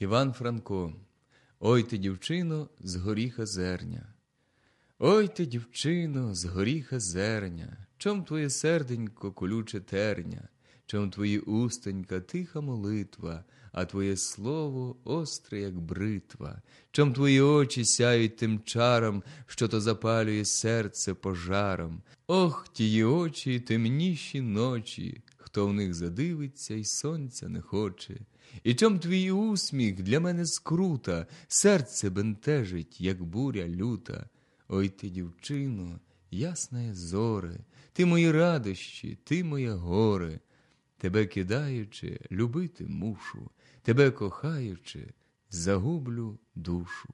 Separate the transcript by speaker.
Speaker 1: Іван Франко, ой ти, дівчино, з горіха зерня. Ой ти, дівчино, з горіха зерня, чом твоє серденько колюче терня, чом твої устенька тиха молитва, а твоє слово остре, як бритва, чом твої очі сяють тим чаром, що то запалює серце пожаром. Ох, тії очі, темніші ночі, хто в них задивиться й сонця не хоче. І чом твій усміх для мене скрута, серце бентежить, як буря люта. Ой ти, дівчино, ясна зоре, ти мої радощі, ти моє горе. Тебе кидаючи, любити мушу, тебе кохаючи, загублю душу.